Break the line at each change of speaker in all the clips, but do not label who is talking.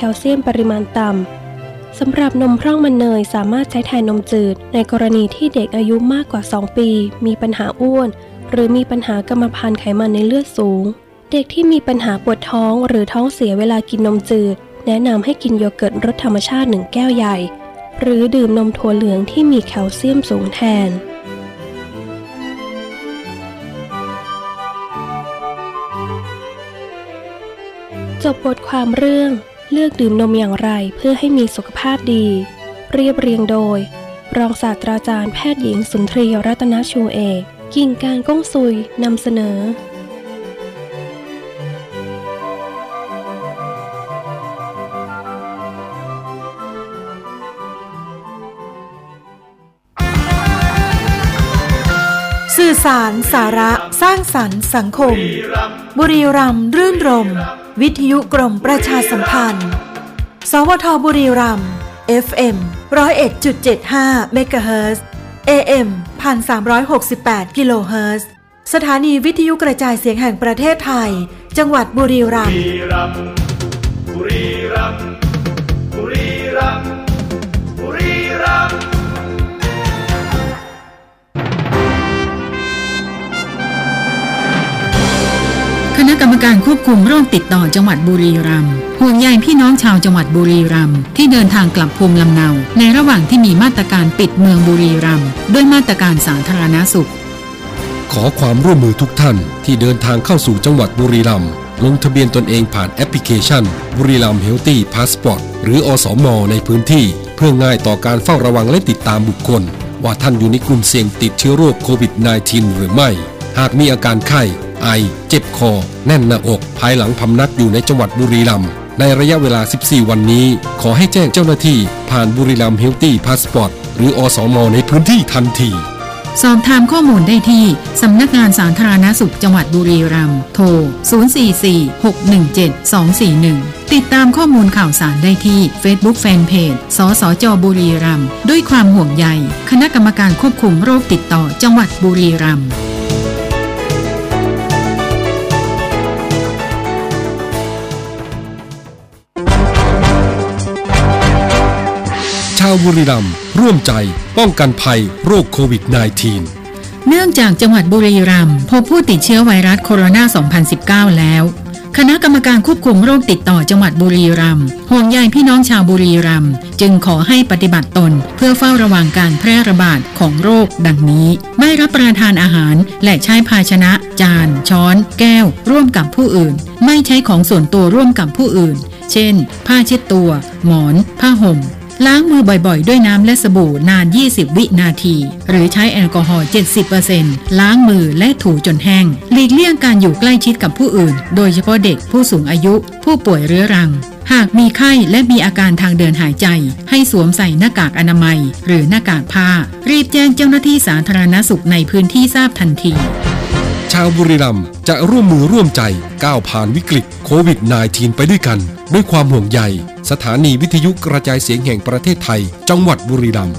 แคลเซียมปริมาณต่ำสำหรับนมพร่องมันเนยสามารถใช้แทนนมจืด ในกรณีที่เด็กอายุมากกว่า 2 ปี มีปัญหาอ้วน หรือมีปัญหากรรมพันธุ์ไขมันในเลือดสูง เด็กที่มีปัญหาปวดท้องหรือท้องเสียเวลากินนมจืด แนะนำให้กินโยเกิร์ตรสธรรมชาติหนึ่งแก้วใหญ่ หรือดื่มนมถั่วเหลืองที่มีแคลเซียมสูงแทนจบบทความเรื่อง เลือกดื่มนมอย่างไรเพื่อให้มีสุขภาพดี เรียบเรียงโดย รองศาสตราจารย์แพทย์หญิงสุนทรีรัตนชูเอก กิ่งการก้องซุยนำเสนอ
สารสาระ สร้างสรรค์สังคม บุรีรัมย์รื่นรม วิทยุกรมประชาสัมพันธ์ สวทบุรีรัมย์ FM 101.75เมกะเฮิรตซ์ AM 1368กิโลเฮิรตซ์สถานีวิทยุกระจายเสียงแห่งประเทศไทย จังหวัดบุรีรัมย์
บุรีรัมย์บุรี
คณะกรรมการควบคุมโรคติดต่อจังหวัดบุรีรัมย์ห่วงใยพี่น้องชาวจังหวัดบุรีรัมย์ที่เดินทางกลับภูมิลำเนา ในระหว่างที่มีมาตรการปิดเมืองบุรีรัมย์ด้วยมาตรการสาธารณสุข
ขอความร่วมมือทุกท่านที่เดินทางเข้าสู่จังหวัดบุรีรัมย์ลงทะเบียนตนเองผ่านแอปพลิเคชันบุรีรัมย์ Healthy Passport หรืออสมในพื้นที่ เพื่อง่ายต่อการเฝ้าระวังและติดตามบุคคล ว่าท่านอยู่ในกลุ่มเสี่ยงติดเชื้อโรคโควิด -19 หรือไม่ หากมีอาการไข้ ไอ เจ็บคอ แน่นหน้าอก ภายหลังพำนักอยู่ในจังหวัดบุรีรัมย์ในระยะเวลา 14 วันนี้ ขอให้แจ้งเจ้าหน้าที่ ผ่านบุรีรัมย์ Healthy Passport หรืออสมในพื้นที่ทันที
สอบถามข้อมูลได้ที่ สำนักงานสาธารณสุขจังหวัดบุรีรัมย์ โทร 044-617-241 ติดตามข้อมูลข่าวสารได้ที่ Facebook Fanpage สสจบุรีรัมย์ ด้วยความห่วงใย คณะกรรมการควบคุมโรคติดต่อจังหวัดบุรีรัมย์
บุรีรัมย์ร่วมใจป้องกันภัยโรคโควิด -19
เนื่องจากจังหวัดบุรีรัมย์พบผู้ติดเชื้อไวรัสโคโรนา 2019 แล้ว คณะกรรมการควบคุมโรคติดต่อจังหวัดบุรีรัมย์ห่วงใยพี่น้องชาวบุรีรัมย์จึงขอให้ปฏิบัติตน เพื่อเฝ้าระวังการแพร่ระบาดของโรคดังนี้ ไม่รับประทานอาหารและใช้ภาชนะ จาน ช้อน แก้ว ร่วมกับผู้อื่น ไม่ใช้ของส่วนตัวร่วมกับผู้อื่นเช่น ผ้าเช็ดตัว หมอน ผ้าห่ม ล้างมือบ่อยๆ ด้วยน้ำและสบู่นาน 20 วินาที หรือใช้แอลกอฮอล์ 70%ล้างมือและถูจนแห้ง หลีกเลี่ยงการอยู่ใกล้ชิดกับผู้อื่น โดยเฉพาะเด็กผู้สูงอายุ ผู้ป่วยเรื้อรัง หากมีไข้และมีอาการทางเดินหายใจ ให้สวมใส่หน้ากากอนามัย หรือหน้ากากผ้า รีบแจ้งเจ้าหน้าที่สาธารณสุขในพื้นที่ทราบทันที
ชาวบุรีรัมย์จะร่วมมือร่วมใจก้าวผ่านวิกฤตโควิด -19 ไปด้วยกัน ด้วยความห่วงใย สถานีวิทยุกระจายเสียงแห่งประเทศไทย จังหวัดบุรีรัมย์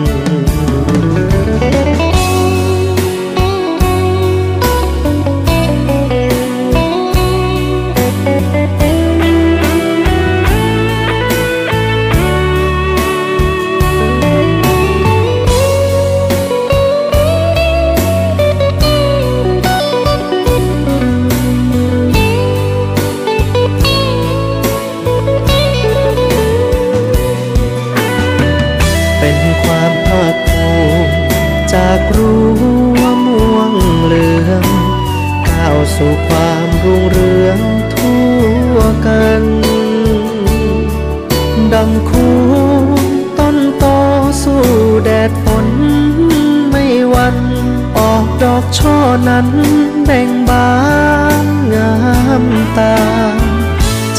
น รั้ว่าม่วงเหลืองก้าวสู่ความรุ่งเรืองทั่วกันดังคูต้นโตสู้แดดฝนไม่วันออกดอกช่อนั้นแบ่งบานงามตา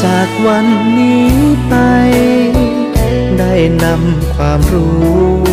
จากวันนี้ไป ได้นำความรู้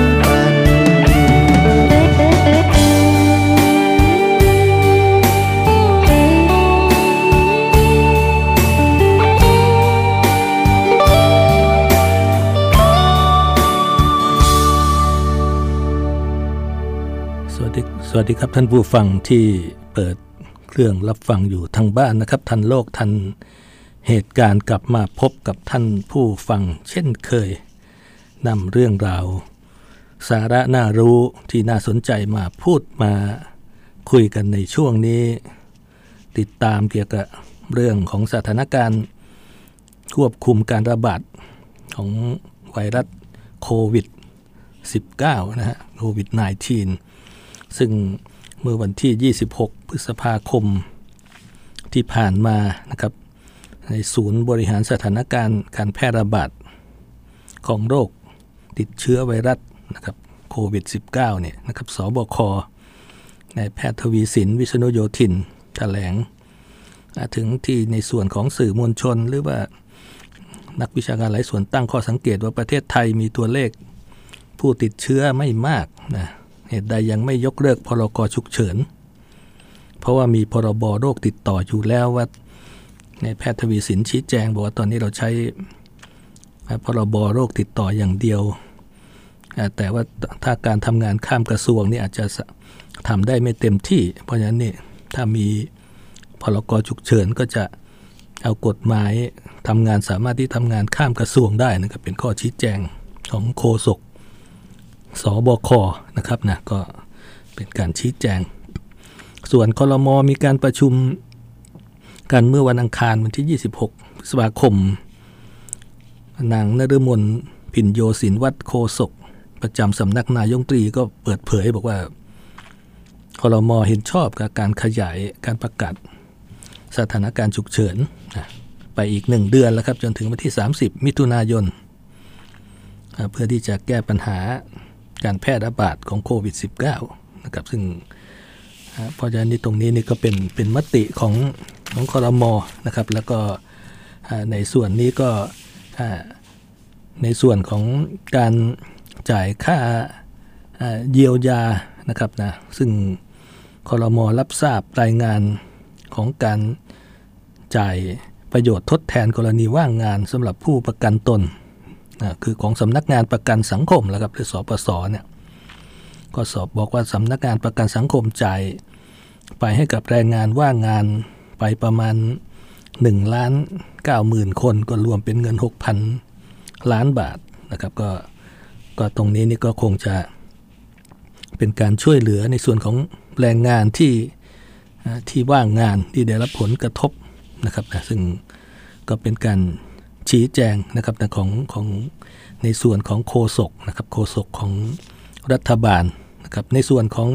วัสดีสวัสดีครับท่านผู้ฟังที่เปิดเครื่องรับฟังอยู่ทางบ้านนะครับ ทันโลกทันเหตุการณ์กลับมาพบกับท่านผู้ฟัง เช่นเคยนำเรื่องราว สาระน่ารู้ที่น่าสนใจมาพูดมาคุยกันในช่วงนี้ ติดตามเกี่ยวกับเรื่องของสถานการณ์ควบคุมการระบาดของไวรัสโควิด 19 นะฮะโควิด -19 ซึ่งเมื่อวันที่ 26 พฤษภาคมที่ผ่านมานะครับในศูนย์บริหารสถานการณ์การแพร่ระบาดของโรคติดเชื้อไวรัสนะครับโควิด -19 เนี่ยนะครับสบค นายแพทย์ทวีสิน วิษณุโยธินแถลง ถึงที่ในส่วนของสื่อมวลชน หรือว่านักวิชาการหลายส่วนตั้งข้อสังเกตว่าประเทศไทยมีตัวเลขผู้ติดเชื้อไม่มากนะ เหตุใดยังไม่ยกเลิกพรกฉุกเฉิน เพราะว่ามีพรบโรคติดต่ออยู่แล้วว่าในแพทย์ทวีสินชี้แจงบอกว่าตอนนี้เราใช้พรบโรคติดต่ออย่างเดียว แต่ว่าถ้าการทำงานข้ามกระทรวงนี่อาจจะทำได้ไม่เต็มที่ เพราะฉะนั้นนี่ถ้ามีพรกฉุกเฉินก็จะเอากฎหมายทำงานสามารถที่ทำงานข้ามกระทรวงได้นะครับเป็นข้อชี้แจงของโฆษก สบคนะครับนะก็เป็นการชี้แจง ส่วนคลมมีการประชุมกันเมื่อวันอังคารวันที่ 26พฤษภาคม นางนฤมลพินโยศินวัดโคศก ประจำสำนักนายงตรีก็เปิดเผยบอกว่าคลมเห็นชอบกับการขยายการประกาศสถานการณ์ฉุกเฉินไปอีกหนึ่งเดือนแล้วครับ จนถึงวันที่ 30 มิถุนายน เพื่อที่จะแก้ปัญหา การแพร่ระบาดของโควิด -19 นะครับซึ่งเพราะฉะนั้นตรงนี้นี่ก็เป็นเป็นมติของของคอรมอนะครับแล้วก็ในส่วนนี้ก็ในส่วนของการจ่ายค่าเยียวยานะครับนะซึ่งคอรมอรับทราบรายงานของการจ่ายประโยชน์ทดแทนกรณีว่างงานสำหรับผู้ประกันตน นะคือของสำนักงานประกันสังคมแล้วครับหรือสปสเนี่ยก็สอบบอกว่าสำนักงานประกันสังคมจ่ายไปให้กับแรงงานว่างงานไปประมาณ1ล้าน9หมื่นคนก็รวมเป็นเงิน 6,000 ล้านบาทนะครับก็ก็ตรงนี้นี่ก็คงจะเป็นการช่วยเหลือในส่วนของแรงงานที่ที่ว่างงานที่ได้รับผลกระทบนะครับนะซึ่งก็เป็นการ ชี้แจงนะครับนะของของในส่วนของโคศกนะครับโคศกของรัฐบาลนะครับในส่วนของ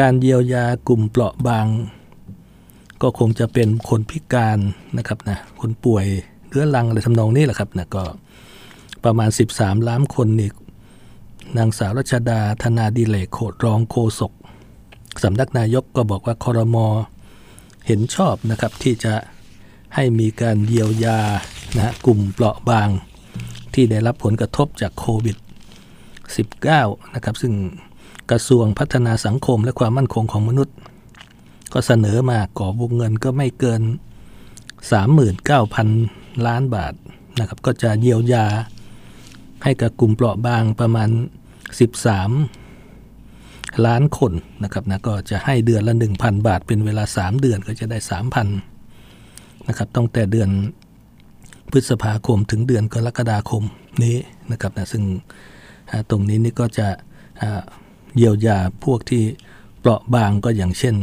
การเยียวยากลุ่มเปราะบาง ก็คงจะเป็นคนพิการนะครับนะคนป่วยเรื้อรังอะไรทำนองนี้แหละครับนะก็ประมาณ 13 ล้านคนนี่นางสาวรัชดาธนาดิเลกโคดรองโคศกสำนักนายกก็บอกว่าคอรมอเห็นชอบนะครับที่จะ ให้มีการเยียวยานะกลุ่มเปราะบางที่ได้รับผลกระทบจากโควิด -19 นะครับซึ่งกระทรวงพัฒนาสังคมและความมั่นคงของมนุษย์ ก็เสนอมาก่อวงเงินก็ไม่เกิน 39,000 ล้านบาทนะครับก็จะเยียวยาให้กับกลุ่มเปราะบางประมาณ 13 ล้านคนนะครับนะก็จะให้เดือนละ 1,000 บาทเป็นเวลา 3 เดือนก็จะได้ 3,000 นะครับตั้งแต่เดือนพฤษภาคมถึงเดือนกรกฎาคมนี้นะครับนะซึ่งตรงนี้นี่ก็จะเยียวยาพวกที่เปราะบางก็อย่างเช่น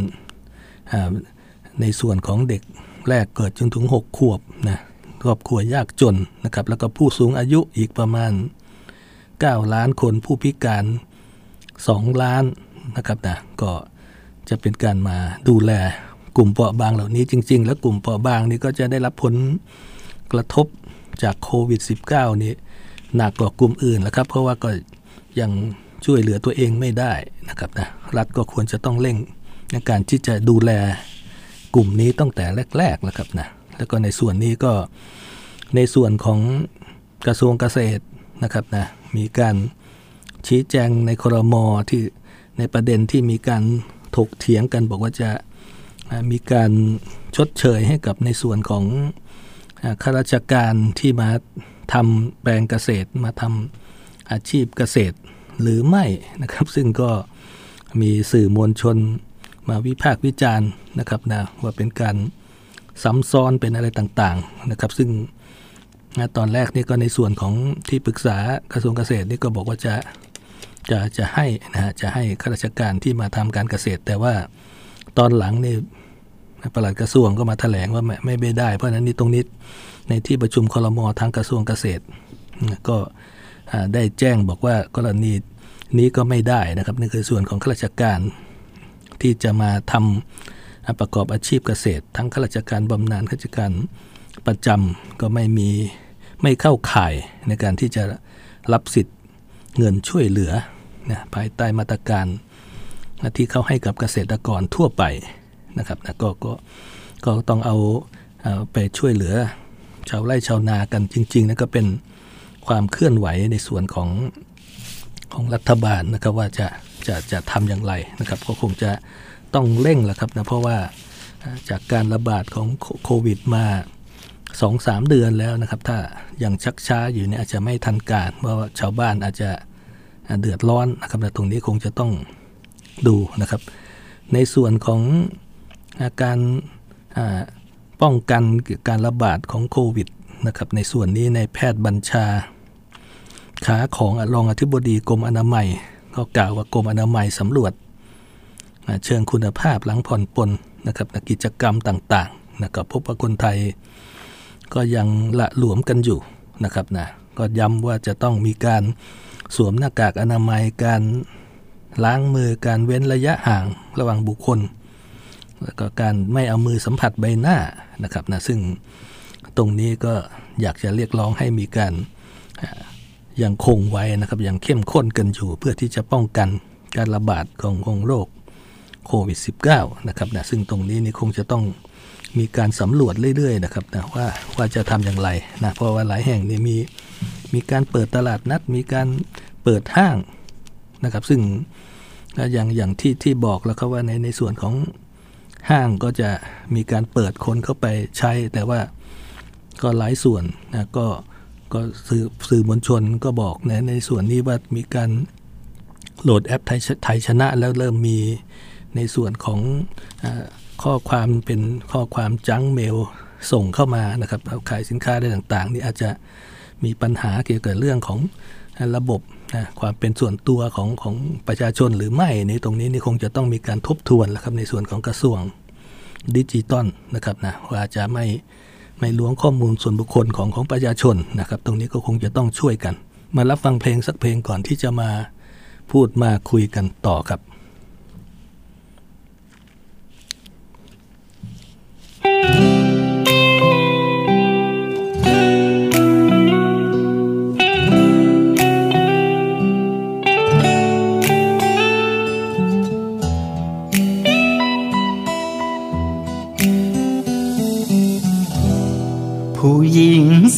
ในส่วนของเด็กแรกเกิดจนถึง 6 ขวบนะครอบครัวยากจนนะครับแล้วก็ผู้สูงอายุอีกประมาณ 9 ล้านคนผู้พิการ 2 ล้านนะครับนะก็จะเป็นการมาดูแล กลุ่มเปราะบางเหล่านี้จริง ๆ แล้วกลุ่มเปราะบางนี้ก็จะได้รับผลกระทบจากโควิด -19 นี้หนักกว่ากลุ่มอื่นแล้วครับ เพราะว่าก็ยังช่วยเหลือตัวเองไม่ได้นะครับนะรัฐก็ควรจะต้องเร่งในการที่จะดูแลกลุ่มนี้ตั้งแต่แรกๆแล้วครับนะแล้วก็ในส่วนนี้ก็ในส่วนของกระทรวงเกษตรนะครับนะมีการชี้แจงในครมที่ในประเด็นที่มีการถกเถียงกันบอกว่าจะ มีการชดเชยให้กับในส่วนของข้าราชการที่มาทำแปลงเกษตรมาทำอาชีพเกษตรหรือไม่นะครับ ซึ่งก็มีสื่อมวลชนมาวิพากษ์วิจารณ์นะครับนะว่าเป็นการซ้ำซ้อนเป็นอะไรต่างๆนะครับ ซึ่งตอนแรกนี่ก็ในส่วนของที่ปรึกษากระทรวงเกษตรนี่ก็บอกว่าจะจะจะให้นะฮะจะให้ข้าราชการที่มาทำการเกษตร แต่ว่า ตอนหลังนี่ปลัดกระทรวงก็มาแถลงว่าไม่ไม่ได้ เพราะนั้นนี่ตรงนี้ในที่ประชุมคอรมอทางกระทรวงเกษตร ก็ได้แจ้งบอกว่ากรณีนี้ก็ไม่ได้นะครับนี่คือส่วนของข้าราชการที่จะมาทำประกอบอาชีพเกษตร ทั้งข้าราชการบำนาญข้าราชการประจำก็ไม่มีไม่เข้าข่ายในการที่จะรับสิทธิ์เงินช่วยเหลือนะภายใต้มาตรการ ที่เขาให้กับเกษตรกรทั่วไปนะครับนะก็ก็ก็ต้องเอาไปช่วยเหลือชาวไร่ชาวนากันจริงๆนะก็เป็นความเคลื่อนไหวในส่วนของของรัฐบาลนะครับว่าจะจะจะทำอย่างไรนะครับ ก็คงจะต้องเร่งแหละครับนะเพราะว่าจากการระบาดของโควิดมาสองสามเดือนแล้วนะครับ ถ้ายังชักช้าอยู่เนี่ยอาจจะไม่ทันการเพราะว่าชาวบ้านอาจจะเดือดร้อนนะครับแต่ตรงนี้คงจะต้อง ดูนะครับ ในส่วนของอาการป้องกันการระบาดของโควิดนะครับในส่วนนี้ในแพทย์บัญชา ขาของรองอธิบดีกรมอนามัย ก็กล่าวว่ากรมอนามัยสำรวจ เชิงคุณภาพหลังผ่อนปลนนะครับกิจกรรมต่างๆนะครับพบว่าคนไทยก็ยังละหลวมกันอยู่นะครับนะก็ย้ำว่าจะต้องมีการสวมหน้ากากอนามัยการ ล้างมือการเว้นระยะห่างระหว่างบุคคล แล้วก็การไม่เอามือสัมผัสใบหน้านะครับนะซึ่งตรงนี้ก็อยากจะเรียกร้องให้มีการยังคงไว้นะครับยังเข้มข้นกันอยู่เพื่อที่จะป้องกันการระบาดขององโรคโควิด -19 นะครับนะซึ่งตรงนี้นี่คงจะต้องมีการสำรวจเรื่อยๆนะครับนะว่าว่าจะทำอย่างไรนะเพราะว่าหลายแห่งนี่มีมีการเปิดตลาดนัด มีการเปิดห้าง นะครับ ซึ่งอย่างอย่างที่ที่บอกแล้วครับว่าในในส่วนของห้างก็จะมีการเปิดคนเข้าไปใช้ แต่ว่าก็หลายส่วนนะก็ก็สื่อสื่อมวลชนก็บอกนะในส่วนนี้ว่ามีการโหลดแอปไทยไทยชนะแล้วเริ่มมีในส่วนของอข้อความเป็นข้อความจังเมลส่งเข้ามานะครับขายสินค้าได้ต่างๆ นี่อาจจะมีปัญหาเกี่ยวกับเรื่องของระบบ นะความเป็นส่วนตัวของของประชาชนหรือไม่ในตรงนี้นี่คงจะต้องมีการทบทวนแล้วครับในส่วนของกระทรวงดิจิตอลนะครับนะว่าจะไม่ไม่ล้วงข้อมูลส่วนบุคคลของของประชาชนนะครับ ตรงนี้ก็คงจะต้องช่วยกัน มารับฟังเพลงสักเพลงก่อนที่จะมาพูดมาคุยกันต่อครับ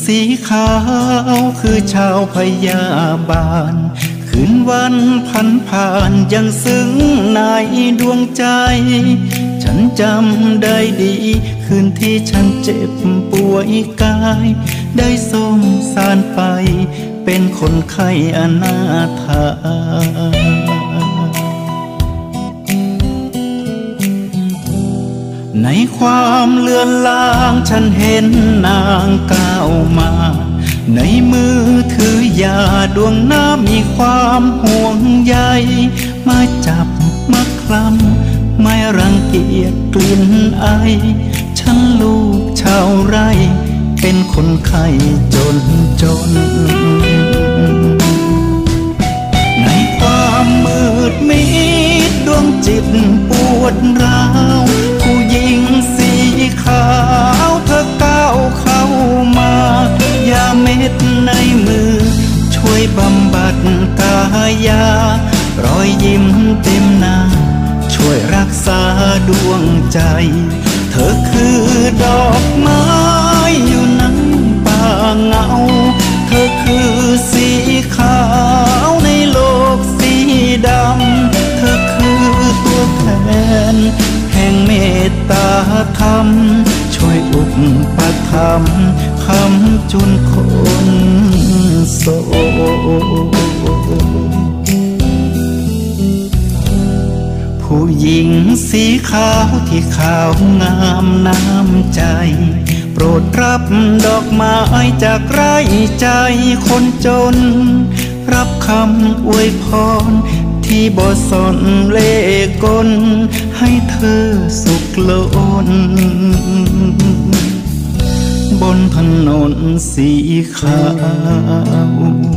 สีขาวคือชาวพยาบาล คืนวันพันผ่านยังซึ้งในดวงใจ ฉันจำได้ดี คืนที่ฉันเจ็บป่วยกาย ได้สมสารไป เป็นคนไข้อนาถา ในความเลือนลางฉันเห็นนางก้าวมา ในมือถือยาดวงหน้ามีความห่วงใย มาจับมาคลำไม่รังเกียจกลิ่นไอ ฉันลูกชาวไร่ เป็นคนไข้จนจน ในความมืดมิดดวงจิตปวดร้าว ดในมือ ช่วยบำบัดกายารอยยิ้มเต็มหน้า ช่วยรักษาดวงใจ เธอคือดอกไม้อยู่ในป่าเงา เธอคือสีขาวในโลกสีดำ เธอคือตัวแทน แห่งเมตตาธรรม ช่วยอุป ถัมภ์คำจุนคนโศกผู้หญิงสีขาวที่ขาวงามน้ำใจ โปรดรับดอกไม้จากไร่ใจคนจน รับคำอวยพรที่บ่สนเล่กลให้เธอสุขล้น บนถนนสีขาว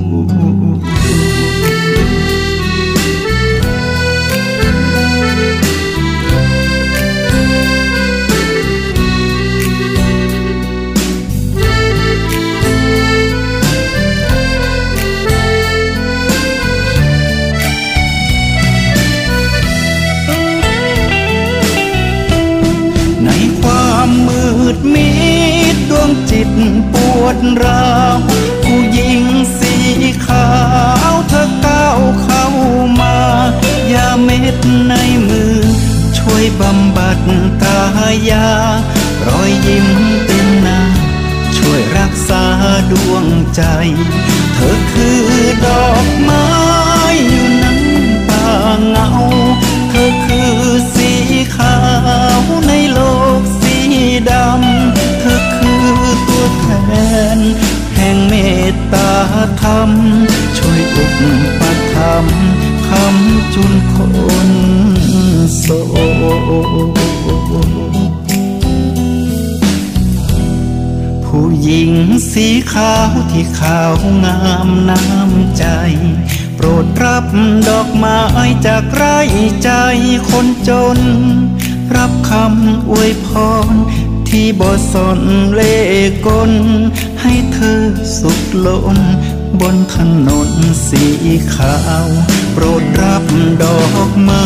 ร้าวผู้หญิงสีขาวเธอก้าวเข้ามา ยาเม็ดในมือ ช่วยบำบัดกายารอยยิ้มเต็มหน้าช่วยรักษาดวงใจ เธอคือดอกไม้ น แห่งเมตตาธรรม ช่วยอุปถัมภ์คำจุนคนโศกผู้หญิงสีขาวที่ขาวงามน้ำใจ โปรดรับดอกไม้จากไร่ใจคนจน รับคำอวยพร ที่บ่สนเล่กลให้เธอสุขล้นบนถนนสีขาว โปรดรับดอกไม้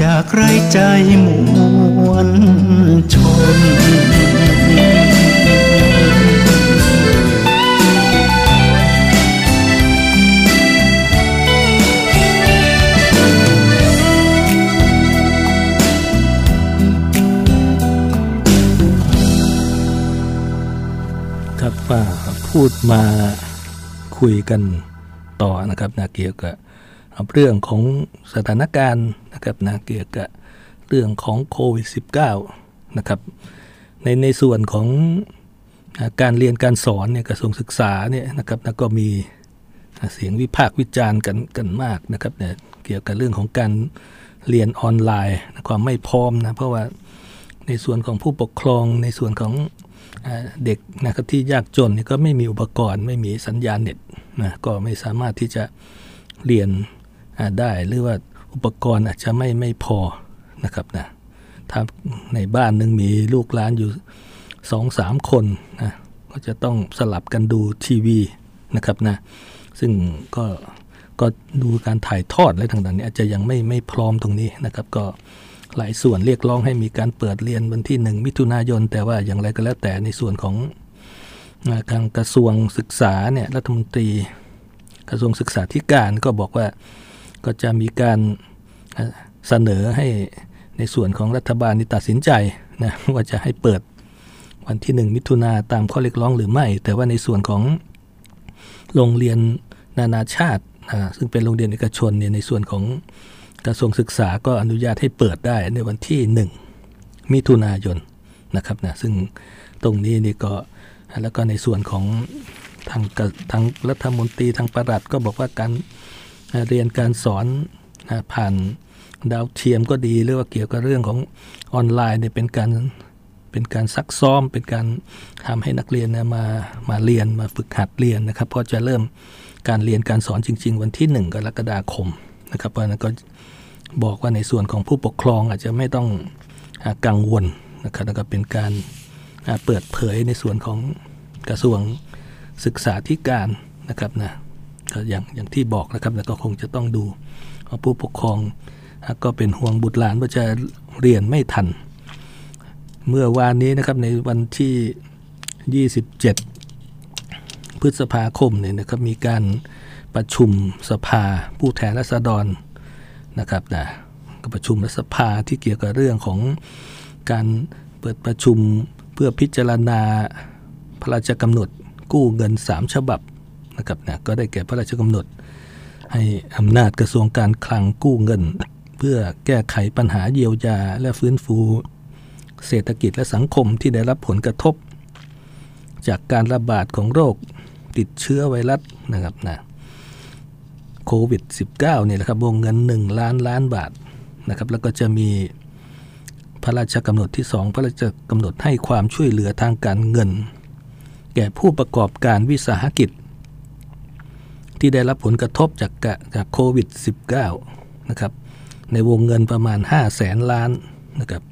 จากไรใจมวลชน
พูดมาคุยกันต่อนะครับนะเกี่ยวกับเรื่องของสถานการณ์นะครับนะเกี่ยวกับเรื่องของโควิด -19 นะครับในในส่วนของการเรียนการสอนเนี่ยกระทรวงศึกษาเนี่ยนะครับนะก็มีเสียงวิพากษ์วิจารณ์กันกันมากนะครับเนี่ยเกี่ยวกับเรื่องของการเรียนออนไลน์ความไม่พร้อมนะเพราะว่าในส่วนของผู้ปกครองในส่วนของ เด็กนะครับที่ยากจนนี่ก็ไม่มีอุปกรณ์ ไม่มีสัญญาณเน็ตนะก็ไม่สามารถที่จะเรียนได้หรือว่าอุปกรณ์อาจจะไม่ไม่พอนะครับนะถ้าในบ้านหนึ่งมีลูกหลานอยู่สองสามคนนะก็จะต้องสลับกันดูทีวีนะครับนะซึ่งก็ก็ดูการถ่ายทอดอะไรต่างๆนี้อาจจะยังไม่ไม่พร้อมตรงนี้นะครับ ก็ หลายส่วนเรียกร้องให้มีการเปิดเรียนวันที่หนึ่งมิถุนายน แต่ว่าอย่างไรก็แล้วแต่ในส่วนของทางกระทรวงศึกษาเนี่ยรัฐมนตรี กระทรวงศึกษาธิการก็บอกว่าก็จะมีการเสนอให้ในส่วนของรัฐบาลนี่ตัดสินใจนะว่าจะให้เปิดวันที่หนึ่งมิถุนาตามข้อเรียกร้องหรือไม่ แต่ว่าในส่วนของโรงเรียนนานาชาติ ซึ่งเป็นโรงเรียนเอกชนเนี่ยในส่วนของ กระทรวงศึกษาก็อนุญาตให้เปิดได้ในวันที่ 1 มิถุนายนนะครับนะซึ่งตรงนี้นี่ก็แล้วก็ในส่วนของทางทางรัฐมนตรีทางประหลัดก็บอกว่าการเรียนการสอนผ่านดาวเทียมก็ดีหรือว่าเกี่ยวกับเรื่องของออนไลน์เนี่ยเป็นการเป็นการซักซ้อม เป็นการทำให้นักเรียนนะมามาเรียนมาฝึกหัดเรียนนะครับก็จะเริ่มการเรียนการสอนจริง ๆ วันที่ 1 กรกฎาคมนะครับเพราะนั้นก็ บอกว่าในส่วนของผู้ปกครองอาจจะไม่ต้องกังวลนะครับแล้วก็เป็นการเปิดเผยในส่วนของกระทรวงศึกษาธิการนะครับนะก็อย่างอย่างที่บอกนะครับแล้วก็คงจะต้องดูผู้ปกครองก็เป็นห่วงบุตรหลานว่าจะเรียนไม่ทัน เมื่อวานนี้นะครับในวันที่ 27 พฤษภาคมเนี่ยนะครับมีการประชุมสภาผู้แทนราษฎร นะครับนะก็ประชุมรัฐสภาที่เกี่ยวกับเรื่องของการเปิดประชุมเพื่อพิจารณาพระราชกำหนดกู้เงิน 3 ฉบับนะครับนะก็ได้แก่พระราชกำหนด ให้อำนาจกระทรวงการคลังกู้เงิน เพื่อแก้ไขปัญหาเยียวยา และฟื้นฟู เศรษฐกิจและสังคมที่ได้รับผลกระทบ จากการระบาดของโรคติดเชื้อไวรัสนะครับนะ โควิด -19 เนี่ยนะครับวงเงิน 1 ล้านล้านบาทนะครับแล้วก็จะมีพระราชกำหนดที่ 2 พระราชกำหนดให้ความช่วยเหลือทางการเงิน แก่ผู้ประกอบการวิสาหกิจ ที่ได้รับผลกระทบจากจากโควิด -19 นะครับในวงเงินประมาณ 5 0 0แสนล้านนะครับ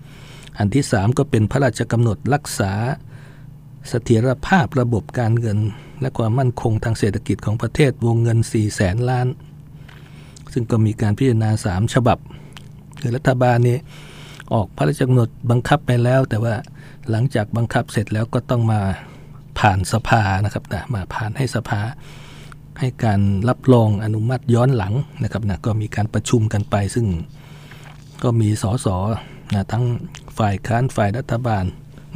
อันที่ 3 ก็เป็นพระราชกำหนดรักษาเสถียรภาพระบบการเงิน และความมั่นคงทางเศรษฐกิจของประเทศวงเงิน4แสนล้าน ซึ่งก็มีการพิจารณา 3 ฉบับ คือรัฐบาลนี้ออกพระราชกำหนดบังคับไปแล้ว แต่ว่าหลังจากบังคับเสร็จแล้วก็ต้องมาผ่านสภานะครับนะมาผ่านให้สภา ให้การรับรองอนุมัติย้อนหลังนะครับนะก็มีการประชุมกันไป ซึ่งก็มีสสนะทั้งฝ่ายค้านฝ่ายรัฐบาล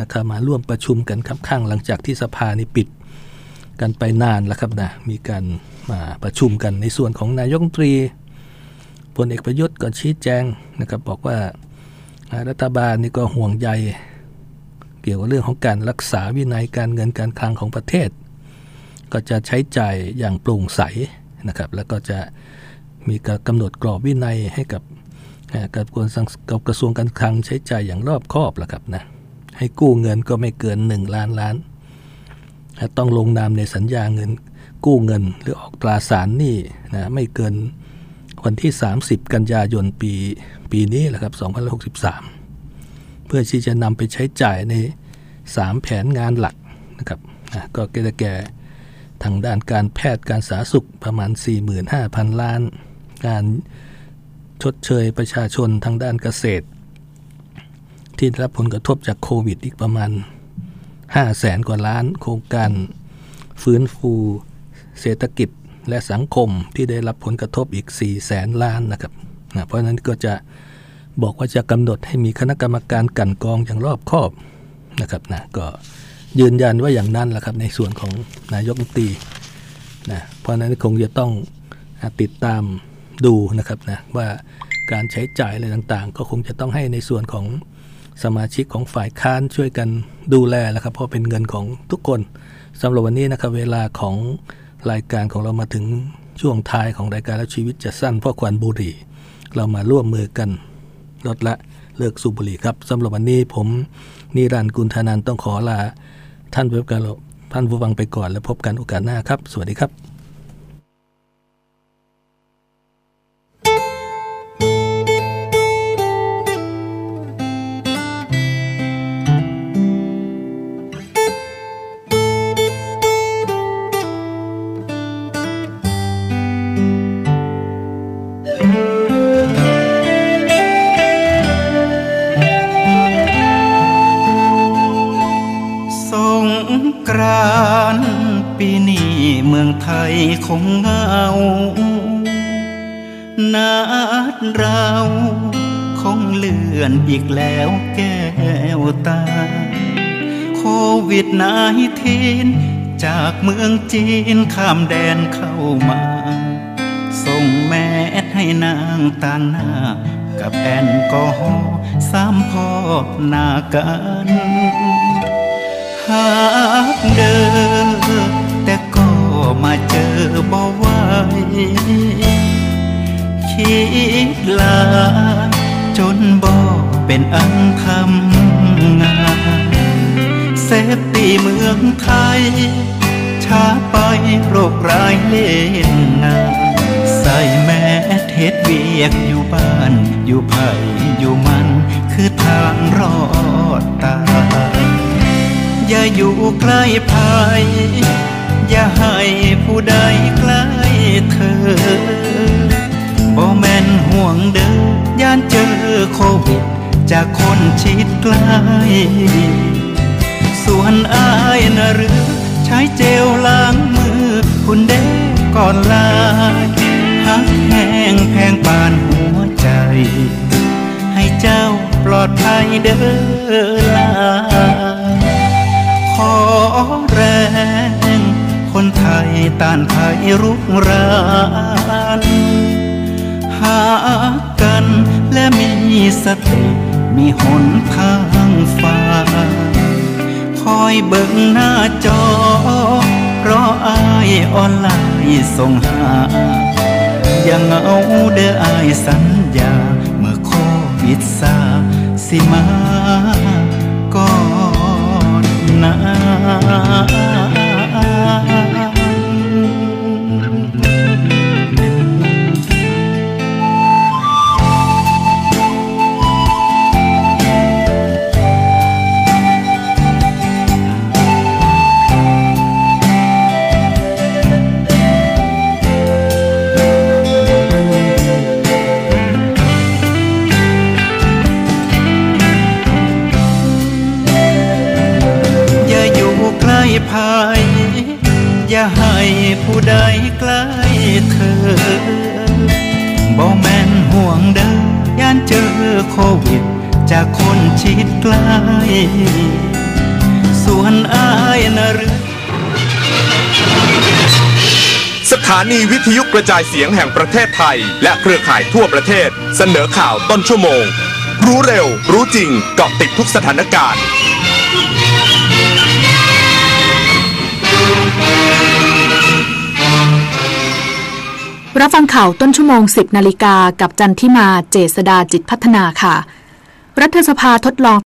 นะครับมาร่วมประชุมกันครับข้างหลังจากที่สภานี่ปิด กันไปนานแล้วครับนะมีการมาประชุมกันในส่วนของนายกรัฐมนตรีพลเอกประยุทธ์ก็ชี้แจงนะครับบอกว่ารัฐบาลนี่ก็ห่วงใยเกี่ยวกับเรื่องของการรักษาวินัยการเงินการคลังของประเทศ ก็จะใช้จ่ายอย่างโปร่งใสนะครับแล้วก็จะมีการกำหนดกรอบวินัยให้กับกับกระทรวงการคลังใช้จ่ายอย่างรอบคอบแล้วครับนะให้กู้เงินก็ไม่เกิน 1 ล้านล้าน ต้องลงนามในสัญญาเงินกู้เงินหรือออกตราสารหนี้นะไม่เกินวันที่ 30 กันยายนปีปีนี้แหละครับ 2063 เพื่อที่จะนำไปใช้จ่ายใน 3 แผนงานหลักนะครับนะก็จะแก่ทางด้านการแพทย์การสาธารณสุขประมาณ 45,000 ล้าน การชดเชยประชาชนทางด้านเกษตร ที่ได้รับผลกระทบจากโควิดอีกประมาณ 5 0 0แสนกว่าล้านโครงการฟื้นฟูเศรษฐกิจและสังคมที่ได้รับผลกระทบอีก4แสนล้านนะครับนะเพราะนั้นก็จะบอกว่าจะกำหนดให้มีคณะกรรมการกันกองอย่างรอบคอบนะครับนะก็ยืนยันว่าอย่างนั้นแหละครับในส่วนของนายกรัฐมนตรีนะเพราะนั้นคงจะต้องติดตามดูนะครับนะว่าการใช้จ่ายอะไรต่างๆ ก็คงจะต้องให้ในส่วนของ สมาชิกของฝ่ายค้านช่วยกันดูแลแหละครับ เพราะเป็นเงินของทุกคนสำหรับวันนี้นะครับเวลาของรายการของเรามาถึงช่วงท้ายของรายการแล้วชีวิตจะสั้นเพราะควันบุหรี่ เรามาร่วมมือกันลดละเลิกสูบบุหรี่ครับสำหรับวันนี้ผมนิรันดร์กุลธนันต้องขอลาท่านผู้ฟังท่านผู้ฟังไปก่อนแล้วพบกันโอกาสหน้าครับ สวัสดีครับ
จีนข้ามแดนเข้ามา ส่งแมสให้นางต่างหน้า กับแอลกอฮอล์สามพ่อหน้ากัน หากเดินแต่ก็มาเจอบ่ไหวคิดลา จนบ่เป็นอันทำงานเซฟตีเมืองไทย ช้าไปโรคร้ายเล่นงานใส่แมสเฮ็ดเวียกอยู่บ้าน อยู่ไผ่อยู่มัน คือทางรอดตายอย่าอยู่ใกล้ภัยอย่าให้ผู้ใดใกล้เธอบ่แม่นห่วงเด้อย่านเจอโควิดจากคนชิดใกล้ส่วนอายนะหรือ ใช้เจลล้างมือ คุณเด้ก่อนลาหักแห้งแพงปานหัวใจ ให้เจ้าปลอดภัยเด้อลาขอแรงคนไทยต้านภัยรุกรานหากันและมีสติมีหนทางฟ้า คอยเบิ่งหน้าจอรออายออนไลน์ส่งหา ยังเอาเด้ออายสัญญา เมื่อโควิดซาสิมาก่อนนะ ส่วนอายนะหรือ
สถานีวิทยุกระจายเสียงแห่งประเทศไทย และเครือข่ายทั่วประเทศ เสนอข่าวต้นชั่วโมง รู้เร็ว รู้จริงเกาะติดทุกสถานการณ์
รับฟังข่าวต้นชั่วโมง 10 นาฬิกากับจันทิมาเจษดาจิตพัฒนาค่ะ รัฐสภาทดลอง